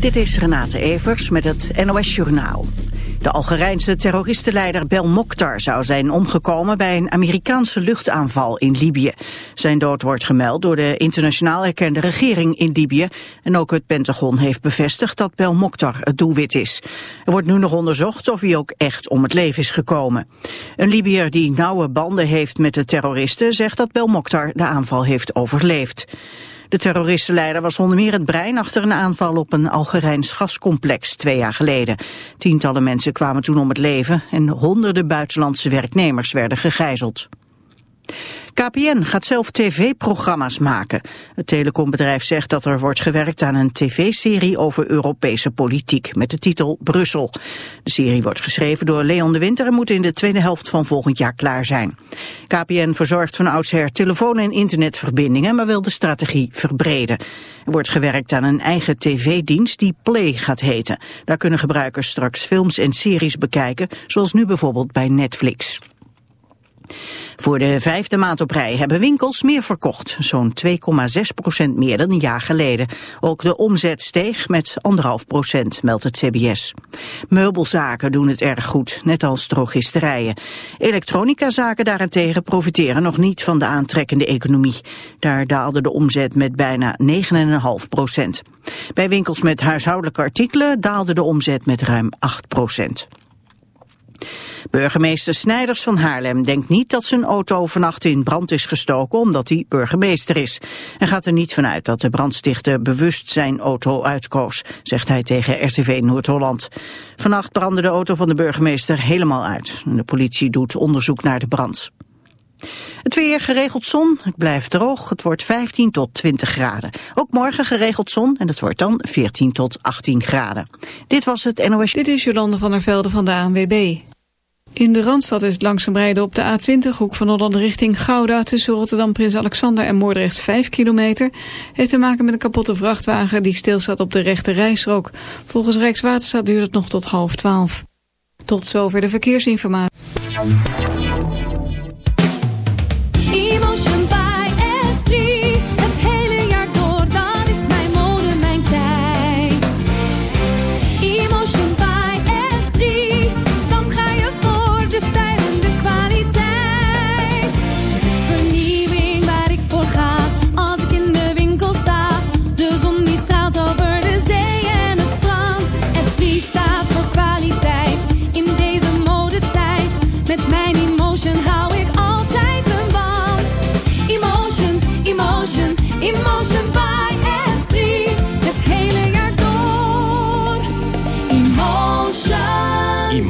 Dit is Renate Evers met het NOS Journaal. De Algerijnse terroristenleider Bel Mokhtar zou zijn omgekomen bij een Amerikaanse luchtaanval in Libië. Zijn dood wordt gemeld door de internationaal erkende regering in Libië. En ook het Pentagon heeft bevestigd dat Bel Mokhtar het doelwit is. Er wordt nu nog onderzocht of hij ook echt om het leven is gekomen. Een Libiër die nauwe banden heeft met de terroristen zegt dat Bel Mokhtar de aanval heeft overleefd. De terroristenleider was onder meer het brein achter een aanval op een Algerijns gascomplex twee jaar geleden. Tientallen mensen kwamen toen om het leven en honderden buitenlandse werknemers werden gegijzeld. KPN gaat zelf tv-programma's maken. Het telecombedrijf zegt dat er wordt gewerkt aan een tv-serie over Europese politiek met de titel Brussel. De serie wordt geschreven door Leon de Winter en moet in de tweede helft van volgend jaar klaar zijn. KPN verzorgt van oudsher telefoon- en internetverbindingen, maar wil de strategie verbreden. Er wordt gewerkt aan een eigen tv-dienst die Play gaat heten. Daar kunnen gebruikers straks films en series bekijken, zoals nu bijvoorbeeld bij Netflix. Voor de vijfde maand op rij hebben winkels meer verkocht. Zo'n 2,6 procent meer dan een jaar geleden. Ook de omzet steeg met 1,5 procent, meldt het CBS. Meubelzaken doen het erg goed, net als drogisterijen. Elektronicazaken daarentegen profiteren nog niet van de aantrekkende economie. Daar daalde de omzet met bijna 9,5 procent. Bij winkels met huishoudelijke artikelen daalde de omzet met ruim 8 procent. Burgemeester Snijders van Haarlem denkt niet dat zijn auto vannacht in brand is gestoken omdat hij burgemeester is. Hij gaat er niet vanuit dat de brandstichter bewust zijn auto uitkoos, zegt hij tegen RTV Noord-Holland. Vannacht brandde de auto van de burgemeester helemaal uit. De politie doet onderzoek naar de brand. Het weer geregeld zon, het blijft droog, het wordt 15 tot 20 graden. Ook morgen geregeld zon en het wordt dan 14 tot 18 graden. Dit was het NOS. Dit is Jolande van der Velde van de ANWB. In de Randstad is het langzaam rijden op de A20, hoek van Holland richting Gouda... tussen Rotterdam, Prins Alexander en Moordrecht 5 kilometer... heeft te maken met een kapotte vrachtwagen die stilstaat op de rechte rijstrook. Volgens Rijkswaterstaat duurt het nog tot half 12. Tot zover de verkeersinformatie.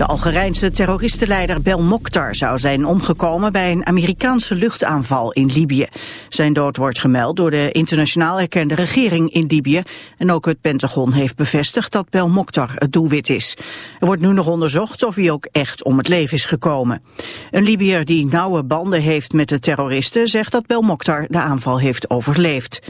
De Algerijnse terroristenleider Bel Mokhtar zou zijn omgekomen bij een Amerikaanse luchtaanval in Libië. Zijn dood wordt gemeld door de internationaal erkende regering in Libië. En ook het Pentagon heeft bevestigd dat Bel Mokhtar het doelwit is. Er wordt nu nog onderzocht of hij ook echt om het leven is gekomen. Een Libiër die nauwe banden heeft met de terroristen zegt dat Bel Mokhtar de aanval heeft overleefd.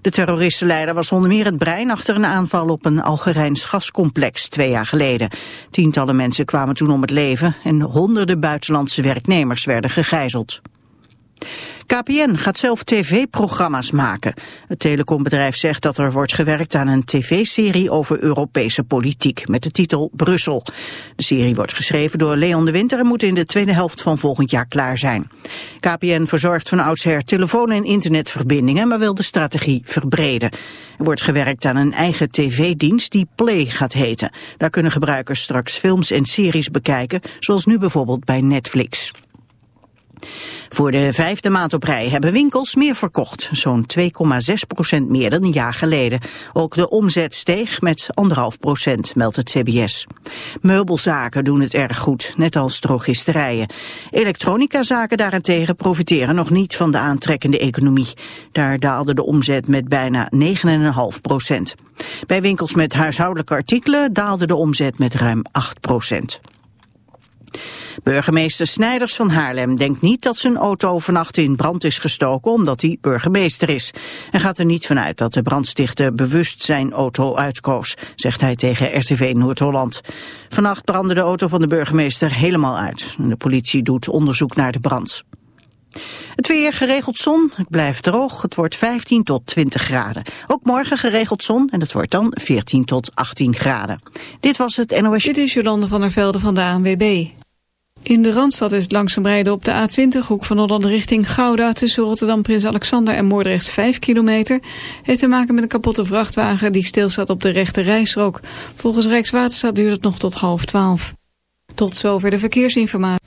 De terroristenleider was onder meer het brein achter een aanval op een Algerijns gascomplex twee jaar geleden. Tientallen mensen kwamen toen om het leven en honderden buitenlandse werknemers werden gegijzeld. KPN gaat zelf tv-programma's maken. Het telecombedrijf zegt dat er wordt gewerkt aan een tv-serie over Europese politiek met de titel Brussel. De serie wordt geschreven door Leon de Winter en moet in de tweede helft van volgend jaar klaar zijn. KPN verzorgt van oudsher telefoon- en internetverbindingen, maar wil de strategie verbreden. Er wordt gewerkt aan een eigen tv-dienst die Play gaat heten. Daar kunnen gebruikers straks films en series bekijken, zoals nu bijvoorbeeld bij Netflix. Voor de vijfde maand op rij hebben winkels meer verkocht. Zo'n 2,6 procent meer dan een jaar geleden. Ook de omzet steeg met 1,5 procent, meldt het CBS. Meubelzaken doen het erg goed, net als drogisterijen. Elektronicazaken daarentegen profiteren nog niet van de aantrekkende economie. Daar daalde de omzet met bijna 9,5 procent. Bij winkels met huishoudelijke artikelen daalde de omzet met ruim 8 procent. Burgemeester Snijders van Haarlem denkt niet dat zijn auto vannacht in brand is gestoken omdat hij burgemeester is. En gaat er niet vanuit dat de brandstichter bewust zijn auto uitkoos, zegt hij tegen RTV Noord-Holland. Vannacht brandde de auto van de burgemeester helemaal uit. De politie doet onderzoek naar de brand. Het weer geregeld zon, het blijft droog, het wordt 15 tot 20 graden. Ook morgen geregeld zon en het wordt dan 14 tot 18 graden. Dit was het NOS. Dit is Jolande van der Velde van de ANWB. In de Randstad is het langzaam rijden op de A20, hoek van Holland richting Gouda... tussen Rotterdam, Prins Alexander en Moordrecht 5 kilometer... heeft te maken met een kapotte vrachtwagen die stilstaat op de rechte rijstrook. Volgens Rijkswaterstaat duurt het nog tot half 12. Tot zover de verkeersinformatie.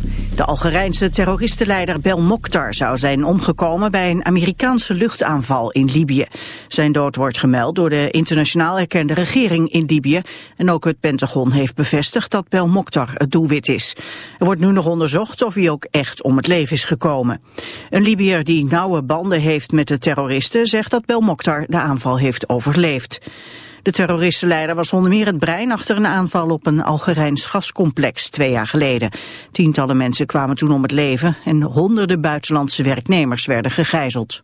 De Algerijnse terroristenleider Bel Mokhtar zou zijn omgekomen bij een Amerikaanse luchtaanval in Libië. Zijn dood wordt gemeld door de internationaal erkende regering in Libië. En ook het Pentagon heeft bevestigd dat Bel Mokhtar het doelwit is. Er wordt nu nog onderzocht of hij ook echt om het leven is gekomen. Een Libiër die nauwe banden heeft met de terroristen zegt dat Bel Mokhtar de aanval heeft overleefd. De terroristenleider was onder meer het brein achter een aanval op een Algerijns gascomplex twee jaar geleden. Tientallen mensen kwamen toen om het leven en honderden buitenlandse werknemers werden gegijzeld.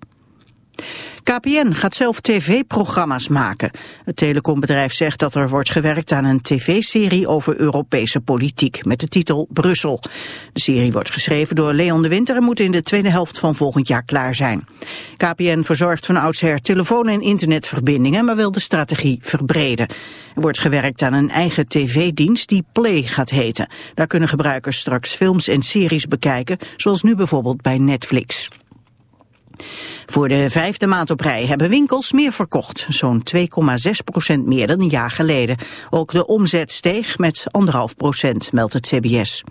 KPN gaat zelf tv-programma's maken. Het telecombedrijf zegt dat er wordt gewerkt aan een tv-serie over Europese politiek met de titel Brussel. De serie wordt geschreven door Leon de Winter en moet in de tweede helft van volgend jaar klaar zijn. KPN verzorgt van oudsher telefoon- en internetverbindingen, maar wil de strategie verbreden. Er wordt gewerkt aan een eigen tv-dienst die Play gaat heten. Daar kunnen gebruikers straks films en series bekijken, zoals nu bijvoorbeeld bij Netflix. Voor de vijfde maand op rij hebben winkels meer verkocht. Zo'n 2,6 procent meer dan een jaar geleden. Ook de omzet steeg met 1,5 procent, meldt het CBS.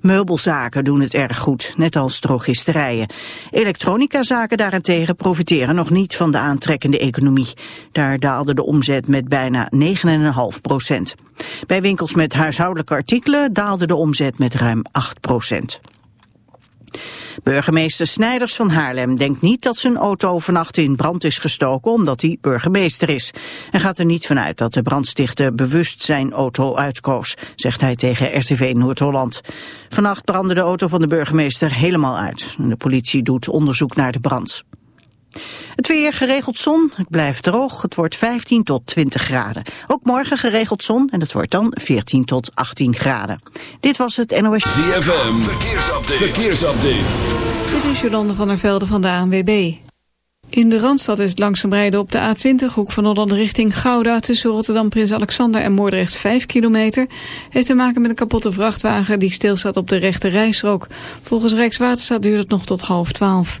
Meubelzaken doen het erg goed, net als drogisterijen. Elektronicazaken daarentegen profiteren nog niet van de aantrekkende economie. Daar daalde de omzet met bijna 9,5 procent. Bij winkels met huishoudelijke artikelen daalde de omzet met ruim 8 procent. Burgemeester Snijders van Haarlem denkt niet dat zijn auto vannacht in brand is gestoken omdat hij burgemeester is. En gaat er niet vanuit dat de brandstichter bewust zijn auto uitkoos, zegt hij tegen RTV Noord-Holland. Vannacht brandde de auto van de burgemeester helemaal uit. De politie doet onderzoek naar de brand. Het weer geregeld zon, het blijft droog, het wordt 15 tot 20 graden. Ook morgen geregeld zon en het wordt dan 14 tot 18 graden. Dit was het NOS... ZFM, verkeersupdate. verkeersupdate. Dit is Jolande van der Velde van de ANWB. In de Randstad is het langzaam rijden op de A20, hoek van Holland richting Gouda... tussen Rotterdam, Prins Alexander en Moordrecht 5 kilometer... heeft te maken met een kapotte vrachtwagen die stilstaat op de rechte rijstrook. Volgens Rijkswaterstaat duurt het nog tot half 12.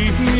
leave me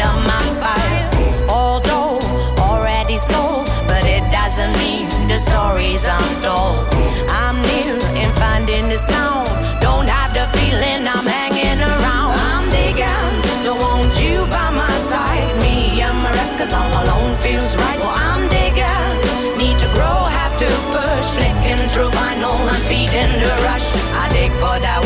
stories untold. I'm near in finding the sound. Don't have the feeling I'm hanging around. I'm digging, don't want you by my side. Me and my records all alone feels right. Well, I'm digging, need to grow, have to push. Flicking through vinyl and feeding the rush. I dig for that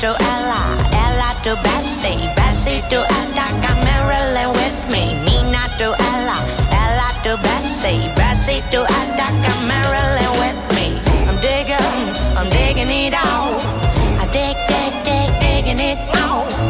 to Ella, Ella to Bessie, Bessie to Attica, Marilyn with me. Nina to Ella, Ella to Bessie, Bessie to Attica, Marilyn with me. I'm digging, I'm digging it out. I dig, dig, dig, digging it out.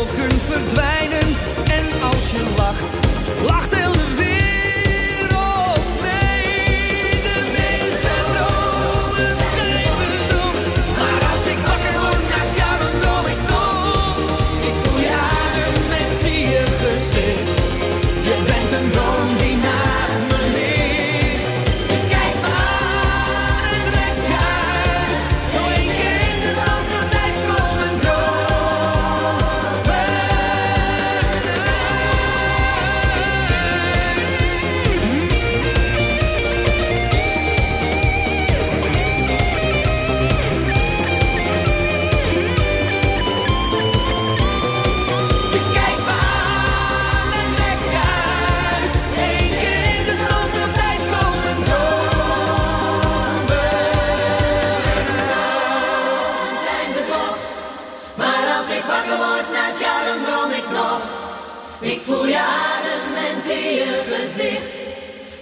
wolken verdwijnen. En als je lacht, lacht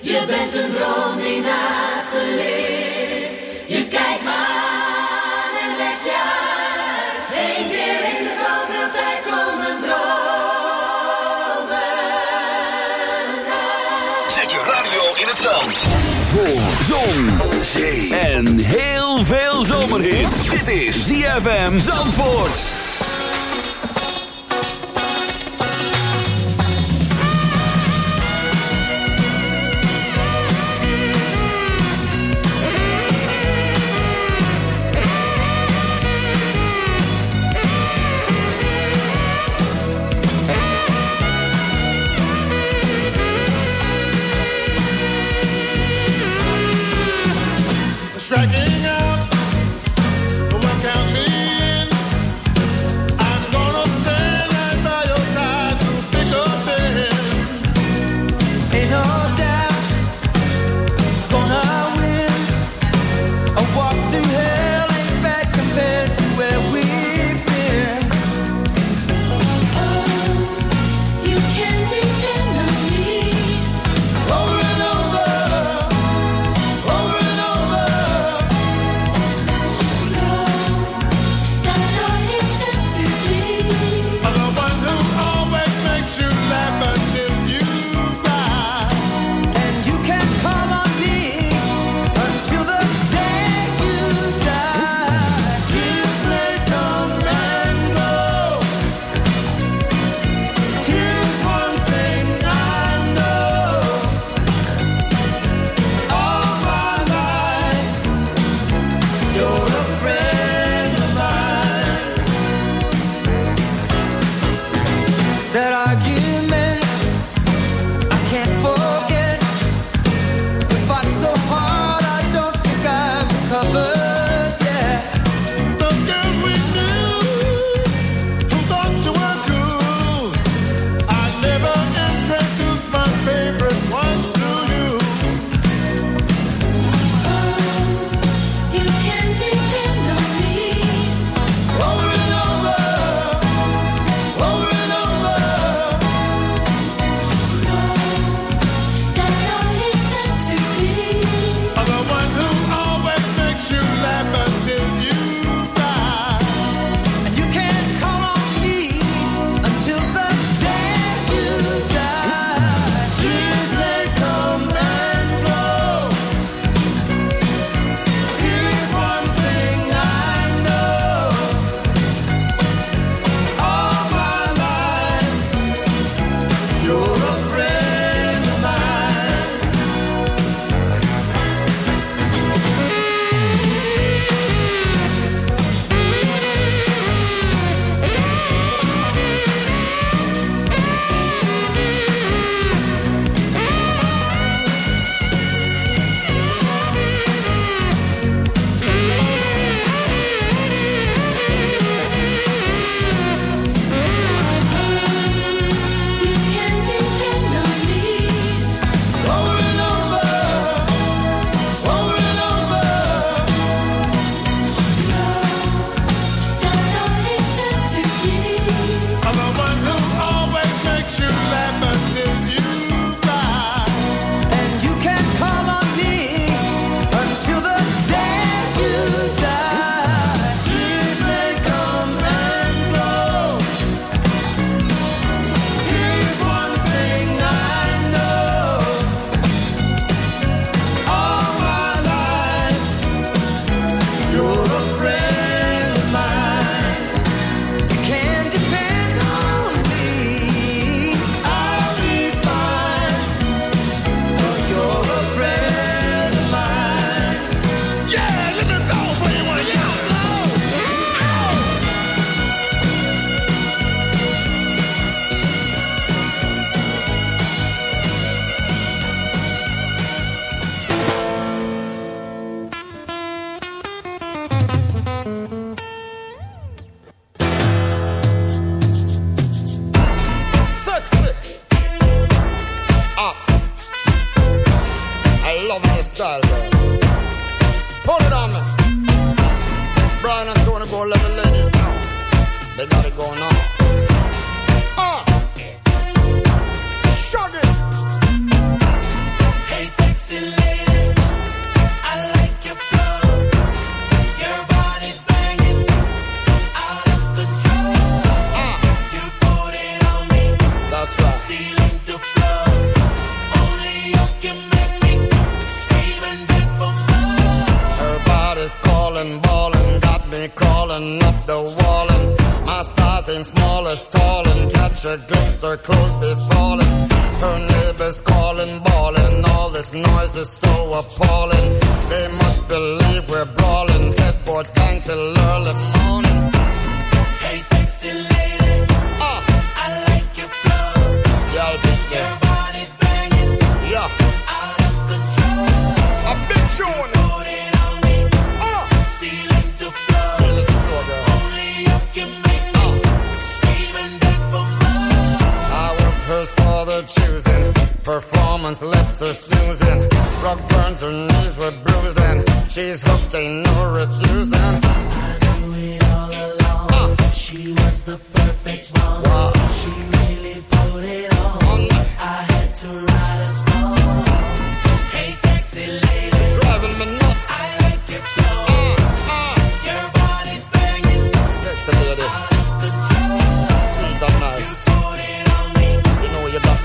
Je bent een droom die naast me ligt. Je kijkt maar en let je uit. Eén keer in de zoveel tijd komen dromen uit. Zet je radio in het zand. Voor zon, zee en heel veel zomerhit. Dit is ZFM Zandvoort. Dragging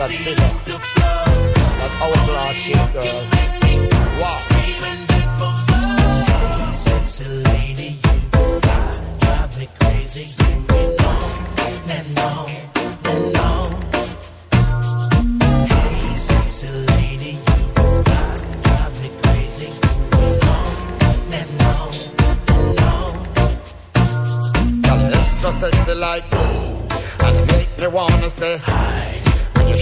that figure, that hourglass shape, girl. Wow. you. Drive me crazy. Belong and on and on. Hey, sexy you. Drive me crazy. Belong and on and on. Extra sexy like and make me wanna say hi.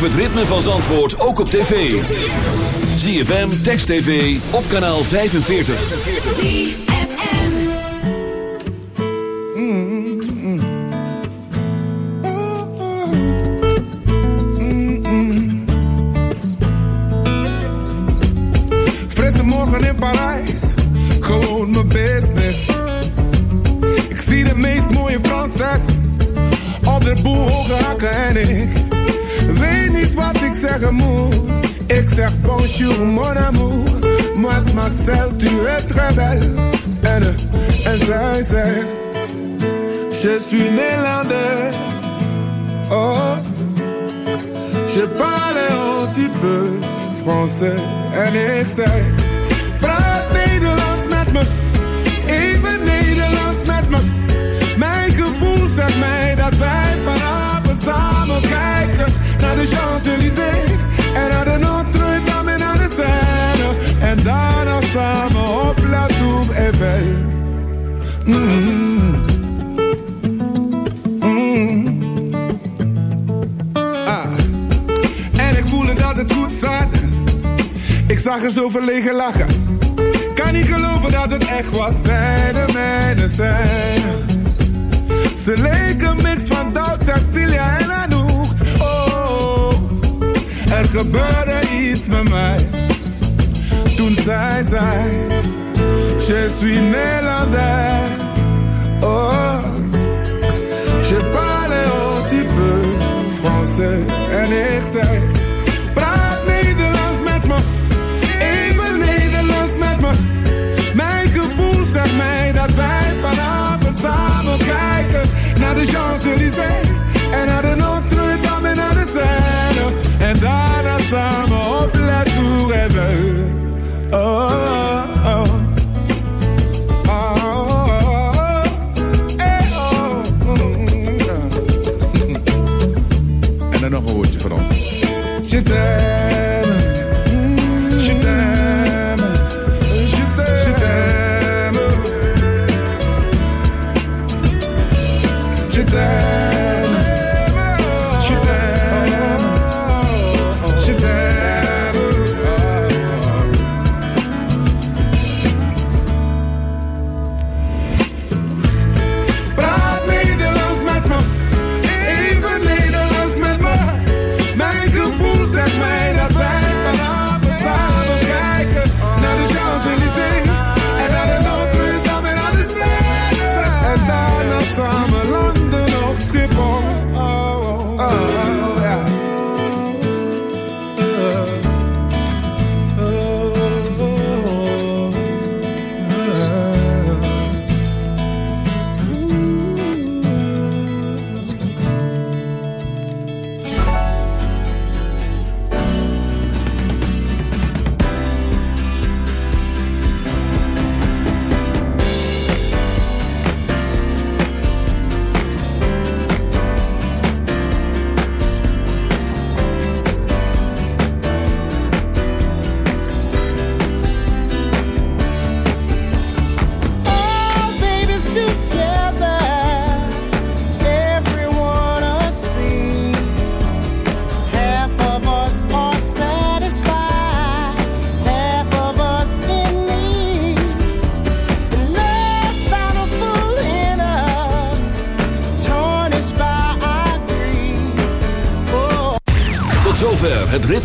Beleef het ritme van Zandvoort ook op tv. ZFM, Text TV, op kanaal 45. ZFM. Frisse morgen in Parijs, gewoon mijn business. Ik zie de meest mooie Franses op de boel hoge hakken en ik wat ik zeggen moet. Mon amour, mademoiselle tu es très belle. En, en zij je suis néerlandaise. Oh, je parle un petit peu français en Champs-Élysées en naar de Notre-Dame naar de Seine En daarna samen op La Tour Eiffel Mm. Mm. Ah. En ik voelde dat het goed zat. Ik zag er zo verlegen lachen. Kan niet geloven dat het echt was. Zij de mijne zijn. Ze leken mix van Doubt, Cecilia en Anouk. Er gebeurde iets met mij. Toen zij zei, je suis Nederlands. Oh, je parle un petit peu français. En ik zei,